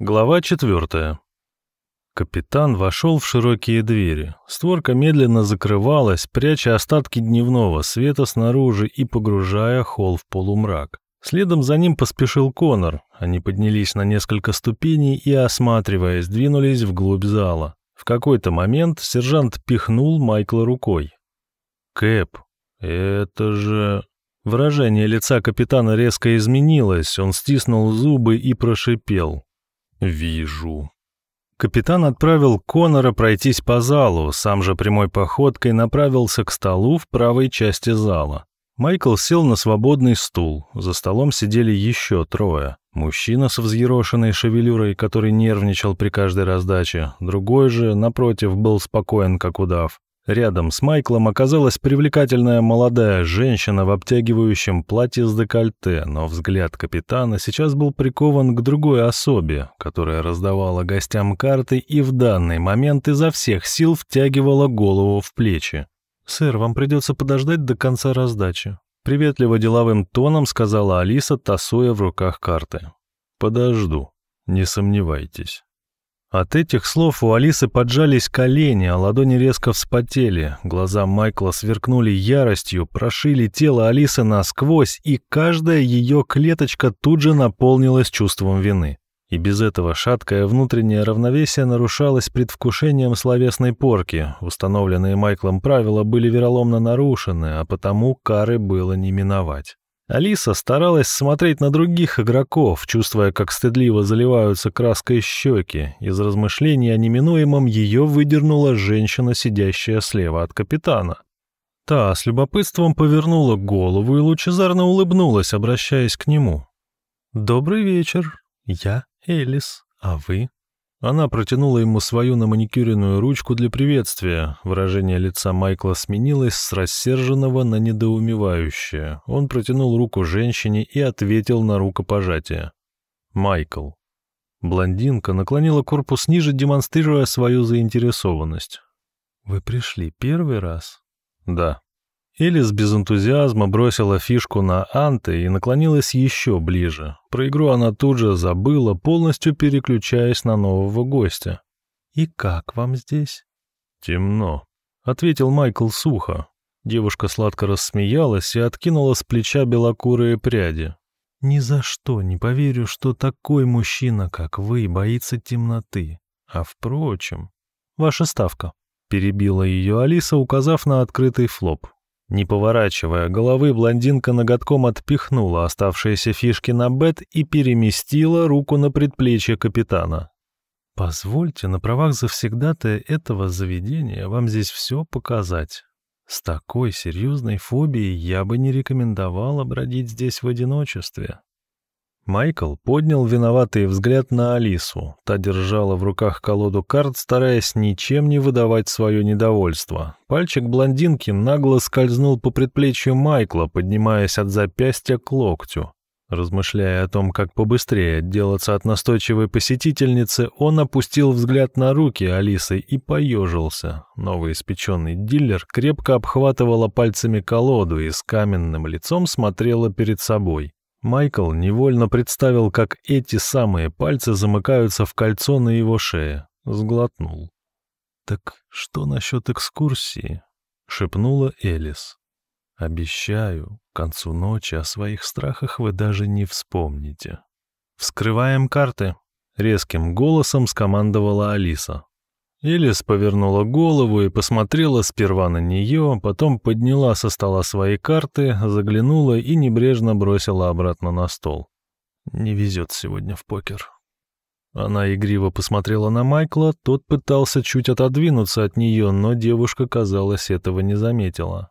Глава четвертая. Капитан вошел в широкие двери. Створка медленно закрывалась, пряча остатки дневного света снаружи и погружая холл в полумрак. Следом за ним поспешил Конор. Они поднялись на несколько ступеней и, осматриваясь, двинулись вглубь зала. В какой-то момент сержант пихнул Майкла рукой. «Кэп, это же...» Выражение лица капитана резко изменилось, он стиснул зубы и прошипел. «Вижу». Капитан отправил Конора пройтись по залу, сам же прямой походкой направился к столу в правой части зала. Майкл сел на свободный стул. За столом сидели еще трое. Мужчина с взъерошенной шевелюрой, который нервничал при каждой раздаче. Другой же, напротив, был спокоен, как удав. Рядом с Майклом оказалась привлекательная молодая женщина в обтягивающем платье с декольте, но взгляд капитана сейчас был прикован к другой особе, которая раздавала гостям карты и в данный момент изо всех сил втягивала голову в плечи. «Сэр, вам придется подождать до конца раздачи», — приветливо деловым тоном сказала Алиса, тасуя в руках карты. «Подожду, не сомневайтесь». От этих слов у Алисы поджались колени, а ладони резко вспотели. Глаза Майкла сверкнули яростью, прошили тело Алисы насквозь, и каждая ее клеточка тут же наполнилась чувством вины. И без этого шаткое внутреннее равновесие нарушалось предвкушением словесной порки. Установленные Майклом правила были вероломно нарушены, а потому кары было не миновать. Алиса старалась смотреть на других игроков, чувствуя, как стыдливо заливаются краской щеки. Из размышлений о неминуемом ее выдернула женщина, сидящая слева от капитана. Та с любопытством повернула голову и лучезарно улыбнулась, обращаясь к нему. «Добрый вечер. Я Элис. А вы?» Она протянула ему свою наманикюренную ручку для приветствия. Выражение лица Майкла сменилось с рассерженного на недоумевающее. Он протянул руку женщине и ответил на рукопожатие. «Майкл». Блондинка наклонила корпус ниже, демонстрируя свою заинтересованность. «Вы пришли первый раз?» «Да». Элис без энтузиазма бросила фишку на Анте и наклонилась еще ближе. Про игру она тут же забыла, полностью переключаясь на нового гостя. «И как вам здесь?» «Темно», — ответил Майкл сухо. Девушка сладко рассмеялась и откинула с плеча белокурые пряди. «Ни за что не поверю, что такой мужчина, как вы, боится темноты. А впрочем...» «Ваша ставка», — перебила ее Алиса, указав на открытый флоп. Не поворачивая головы, блондинка ноготком отпихнула оставшиеся фишки на бет и переместила руку на предплечье капитана. «Позвольте на правах завсегдатая этого заведения вам здесь все показать. С такой серьезной фобией я бы не рекомендовала бродить здесь в одиночестве». Майкл поднял виноватый взгляд на Алису. Та держала в руках колоду карт, стараясь ничем не выдавать свое недовольство. Пальчик блондинки нагло скользнул по предплечью Майкла, поднимаясь от запястья к локтю. Размышляя о том, как побыстрее отделаться от настойчивой посетительницы, он опустил взгляд на руки Алисы и поежился. Новый испеченный дилер крепко обхватывала пальцами колоду и с каменным лицом смотрела перед собой. Майкл невольно представил, как эти самые пальцы замыкаются в кольцо на его шее. Сглотнул. «Так что насчет экскурсии?» — шепнула Элис. «Обещаю, к концу ночи о своих страхах вы даже не вспомните». «Вскрываем карты», — резким голосом скомандовала Алиса. Элис повернула голову и посмотрела сперва на нее, потом подняла со стола свои карты, заглянула и небрежно бросила обратно на стол. «Не везет сегодня в покер». Она игриво посмотрела на Майкла, тот пытался чуть отодвинуться от нее, но девушка, казалось, этого не заметила.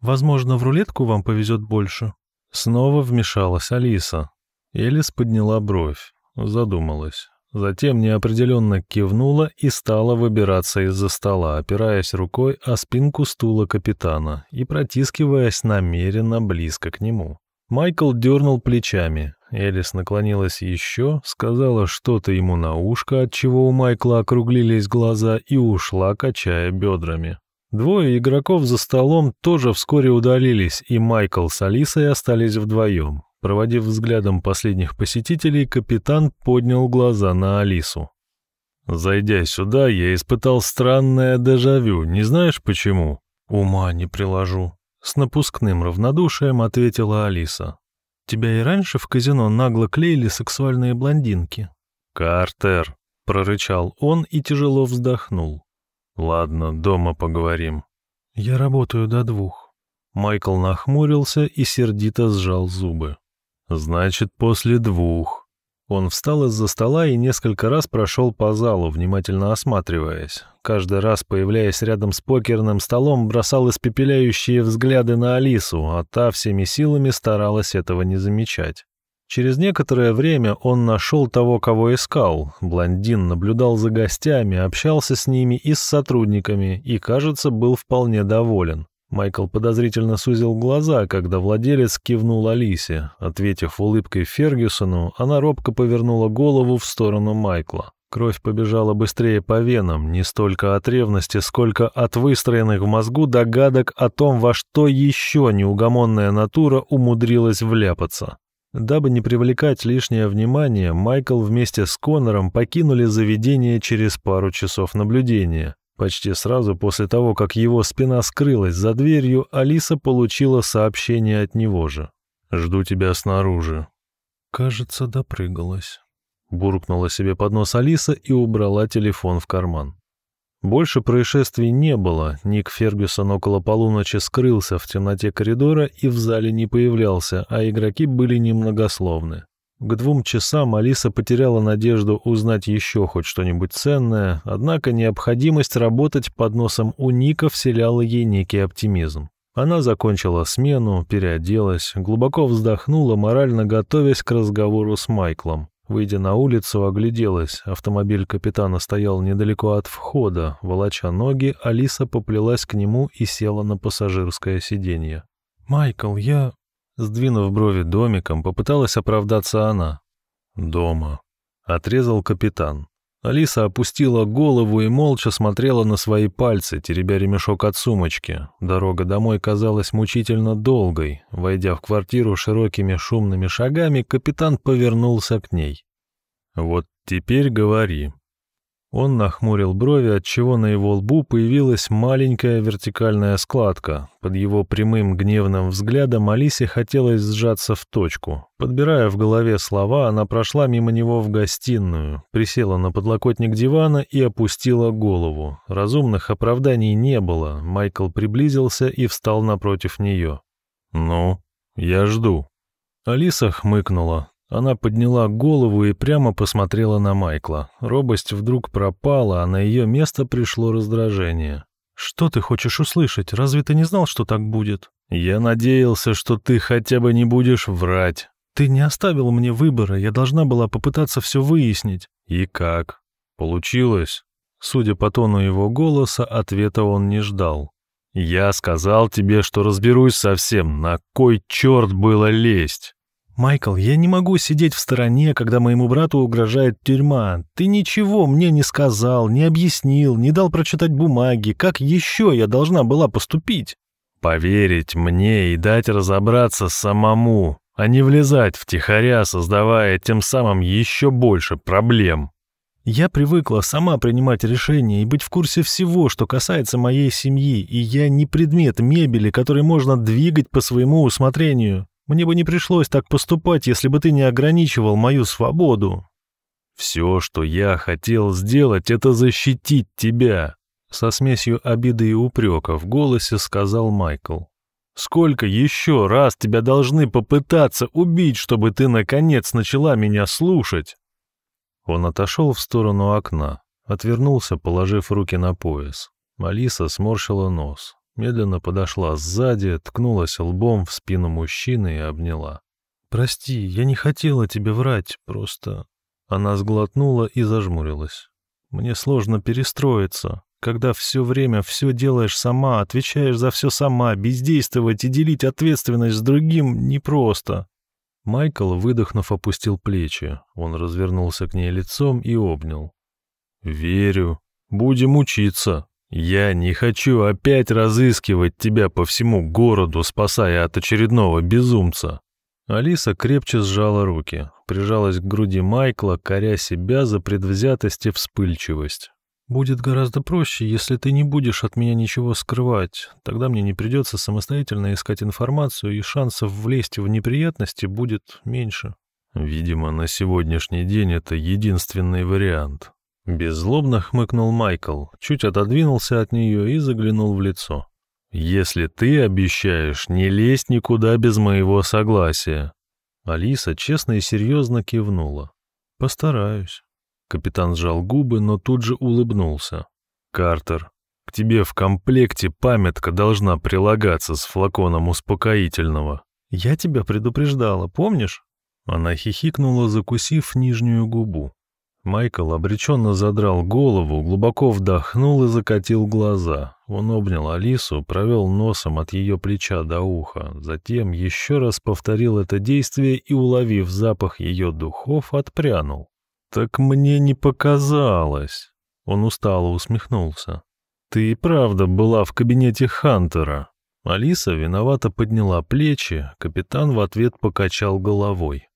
«Возможно, в рулетку вам повезет больше?» Снова вмешалась Алиса. Элис подняла бровь, задумалась. Затем неопределенно кивнула и стала выбираться из-за стола, опираясь рукой о спинку стула капитана и протискиваясь намеренно близко к нему. Майкл дернул плечами. Элис наклонилась еще, сказала что-то ему на ушко, от чего у Майкла округлились глаза, и ушла, качая бедрами. Двое игроков за столом тоже вскоре удалились, и Майкл с Алисой остались вдвоем. Проводив взглядом последних посетителей, капитан поднял глаза на Алису. «Зайдя сюда, я испытал странное дежавю. Не знаешь почему?» «Ума не приложу», — с напускным равнодушием ответила Алиса. «Тебя и раньше в казино нагло клеили сексуальные блондинки». «Картер», — прорычал он и тяжело вздохнул. «Ладно, дома поговорим». «Я работаю до двух». Майкл нахмурился и сердито сжал зубы. «Значит, после двух». Он встал из-за стола и несколько раз прошел по залу, внимательно осматриваясь. Каждый раз, появляясь рядом с покерным столом, бросал испепеляющие взгляды на Алису, а та всеми силами старалась этого не замечать. Через некоторое время он нашел того, кого искал. Блондин наблюдал за гостями, общался с ними и с сотрудниками, и, кажется, был вполне доволен. Майкл подозрительно сузил глаза, когда владелец кивнул Алисе. Ответив улыбкой Фергюсону, она робко повернула голову в сторону Майкла. Кровь побежала быстрее по венам, не столько от ревности, сколько от выстроенных в мозгу догадок о том, во что еще неугомонная натура умудрилась вляпаться. Дабы не привлекать лишнее внимание, Майкл вместе с Коннором покинули заведение через пару часов наблюдения. Почти сразу после того, как его спина скрылась за дверью, Алиса получила сообщение от него же. «Жду тебя снаружи». «Кажется, допрыгалась», — буркнула себе под нос Алиса и убрала телефон в карман. Больше происшествий не было, Ник Фергюсон около полуночи скрылся в темноте коридора и в зале не появлялся, а игроки были немногословны. К двум часам Алиса потеряла надежду узнать еще хоть что-нибудь ценное, однако необходимость работать под носом у Ника вселяла ей некий оптимизм. Она закончила смену, переоделась, глубоко вздохнула, морально готовясь к разговору с Майклом. Выйдя на улицу, огляделась. Автомобиль капитана стоял недалеко от входа. Волоча ноги, Алиса поплелась к нему и села на пассажирское сиденье. «Майкл, я...» Сдвинув брови домиком, попыталась оправдаться она. «Дома», — отрезал капитан. Алиса опустила голову и молча смотрела на свои пальцы, теребя ремешок от сумочки. Дорога домой казалась мучительно долгой. Войдя в квартиру широкими шумными шагами, капитан повернулся к ней. «Вот теперь говори», он нахмурил брови, отчего на его лбу появилась маленькая вертикальная складка. Под его прямым гневным взглядом Алисе хотелось сжаться в точку. Подбирая в голове слова, она прошла мимо него в гостиную, присела на подлокотник дивана и опустила голову. Разумных оправданий не было. Майкл приблизился и встал напротив нее. «Ну, я жду». Алиса хмыкнула. Она подняла голову и прямо посмотрела на Майкла. Робость вдруг пропала, а на ее место пришло раздражение. «Что ты хочешь услышать? Разве ты не знал, что так будет?» «Я надеялся, что ты хотя бы не будешь врать». «Ты не оставил мне выбора, я должна была попытаться все выяснить». «И как? Получилось?» Судя по тону его голоса, ответа он не ждал. «Я сказал тебе, что разберусь со всем. На кой черт было лезть?» «Майкл, я не могу сидеть в стороне, когда моему брату угрожает тюрьма. Ты ничего мне не сказал, не объяснил, не дал прочитать бумаги. Как еще я должна была поступить?» «Поверить мне и дать разобраться самому, а не влезать втихаря, создавая тем самым еще больше проблем». Я привыкла сама принимать решения и быть в курсе всего, что касается моей семьи, и я не предмет мебели, который можно двигать по своему усмотрению. Мне бы не пришлось так поступать, если бы ты не ограничивал мою свободу. Все, что я хотел сделать, это защитить тебя, со смесью обиды и упрека в голосе сказал Майкл. Сколько еще раз тебя должны попытаться убить, чтобы ты наконец начала меня слушать? Он отошел в сторону окна, отвернулся, положив руки на пояс. Алиса сморщила нос медленно подошла сзади, ткнулась лбом в спину мужчины и обняла. «Прости, я не хотела тебе врать, просто...» Она сглотнула и зажмурилась. «Мне сложно перестроиться. Когда все время все делаешь сама, отвечаешь за все сама, бездействовать и делить ответственность с другим непросто». Майкл, выдохнув, опустил плечи. Он развернулся к ней лицом и обнял. «Верю. Будем учиться», «Я не хочу опять разыскивать тебя по всему городу, спасая от очередного безумца. Алиса крепче сжала руки, прижалась к груди Майкла, коря себя за предвзятость и вспыльчивость. «Будет гораздо проще, если ты не будешь от меня ничего скрывать. Тогда мне не придется самостоятельно искать информацию, и шансов влезть в неприятности будет меньше». Видимо, на сегодняшний день это единственный вариант. Беззлобно хмыкнул Майкл, чуть отодвинулся от нее и заглянул в лицо. «Если ты обещаешь не лезть никуда без моего согласия». Алиса честно и серьезно кивнула. «Постараюсь». Капитан сжал губы, но тут же улыбнулся. «Картер, к тебе в комплекте памятка должна прилагаться с флаконом успокоительного». «Я тебя предупреждала, помнишь?» Она хихикнула, закусив нижнюю губу. Майкл обреченно задрал голову, глубоко вдохнул и закатил глаза. Он обнял Алису, провел носом от ее плеча до уха, затем еще раз повторил это действие и, уловив запах ее духов, отпрянул. «Так мне не показалось!» Он устало усмехнулся. «Ты и правда была в кабинете Хантера!» Алиса виновато подняла плечи, капитан в ответ покачал головой.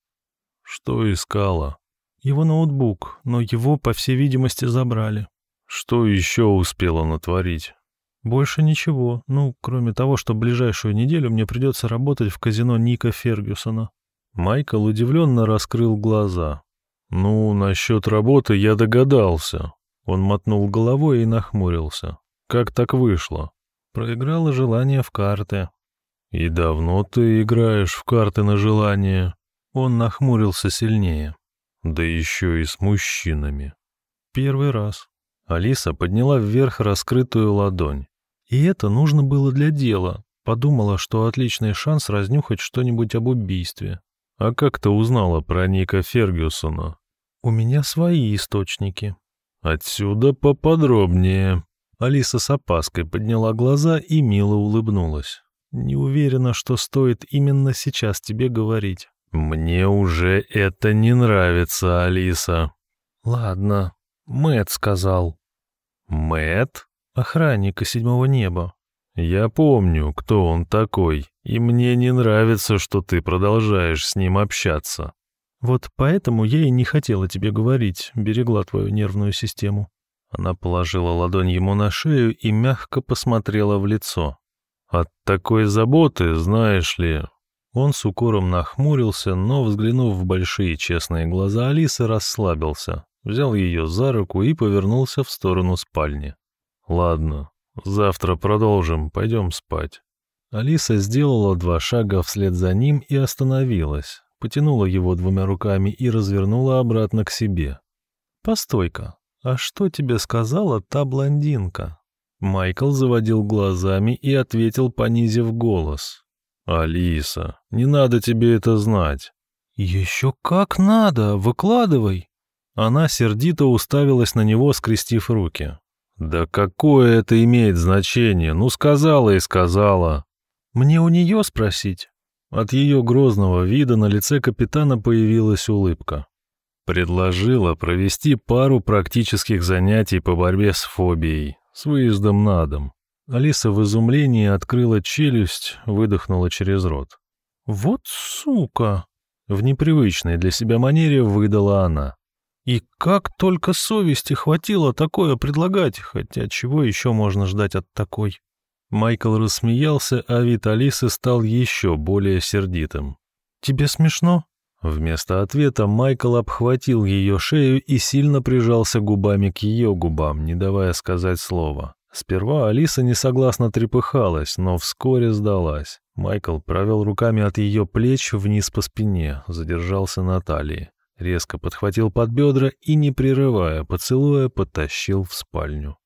«Что искала?» Его ноутбук, но его, по всей видимости, забрали. Что еще успела натворить? Больше ничего, ну, кроме того, что ближайшую неделю мне придется работать в казино Ника Фергюсона. Майкл удивленно раскрыл глаза. «Ну, насчет работы я догадался». Он мотнул головой и нахмурился. «Как так вышло?» Проиграла желание в карты. «И давно ты играешь в карты на желание?» Он нахмурился сильнее. Да еще и с мужчинами. Первый раз. Алиса подняла вверх раскрытую ладонь. И это нужно было для дела. Подумала, что отличный шанс разнюхать что-нибудь об убийстве. А как ты узнала про Ника Фергюсона? У меня свои источники. Отсюда поподробнее. Алиса с опаской подняла глаза и мило улыбнулась. Не уверена, что стоит именно сейчас тебе говорить. «Мне уже это не нравится, Алиса». «Ладно, Мэт сказал». Мэт? Охранник из седьмого неба». «Я помню, кто он такой, и мне не нравится, что ты продолжаешь с ним общаться». «Вот поэтому я и не хотела тебе говорить, берегла твою нервную систему». Она положила ладонь ему на шею и мягко посмотрела в лицо. «От такой заботы, знаешь ли, он с укором нахмурился, но, взглянув в большие честные глаза Алисы, расслабился, взял ее за руку и повернулся в сторону спальни. «Ладно, завтра продолжим, пойдем спать». Алиса сделала два шага вслед за ним и остановилась, потянула его двумя руками и развернула обратно к себе. «Постой-ка, а что тебе сказала та блондинка?» Майкл заводил глазами и ответил, понизив голос. «Алиса, не надо тебе это знать». «Еще как надо, выкладывай». Она сердито уставилась на него, скрестив руки. «Да какое это имеет значение? Ну, сказала и сказала». «Мне у нее спросить?» От ее грозного вида на лице капитана появилась улыбка. Предложила провести пару практических занятий по борьбе с фобией, с выездом на дом. Алиса в изумлении открыла челюсть, выдохнула через рот. «Вот сука!» В непривычной для себя манере выдала она. «И как только совести хватило такое предлагать, хотя чего еще можно ждать от такой?» Майкл рассмеялся, а вид Алисы стал еще более сердитым. «Тебе смешно?» Вместо ответа Майкл обхватил ее шею и сильно прижался губами к ее губам, не давая сказать слова. Сперва Алиса несогласно трепыхалась, но вскоре сдалась. Майкл провел руками от ее плеч вниз по спине, задержался на талии, резко подхватил под бедра и, не прерывая поцелуя, потащил в спальню.